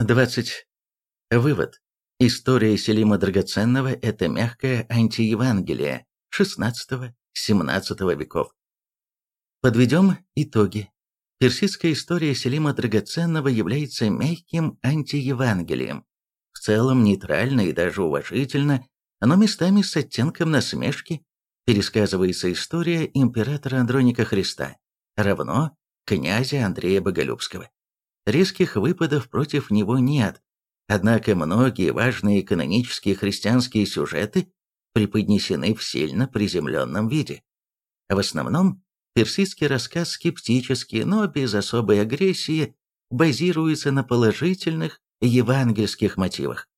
20. Вывод. История Селима Драгоценного – это мягкое антиевангелие XVI-XVII веков. Подведем итоги. Персидская история Селима Драгоценного является мягким антиевангелием. В целом нейтрально и даже уважительно, но местами с оттенком насмешки пересказывается история императора Андроника Христа, равно князя Андрея Боголюбского. Резких выпадов против него нет, однако многие важные канонические христианские сюжеты преподнесены в сильно приземленном виде. В основном, персидский рассказ скептически, но без особой агрессии, базируется на положительных евангельских мотивах.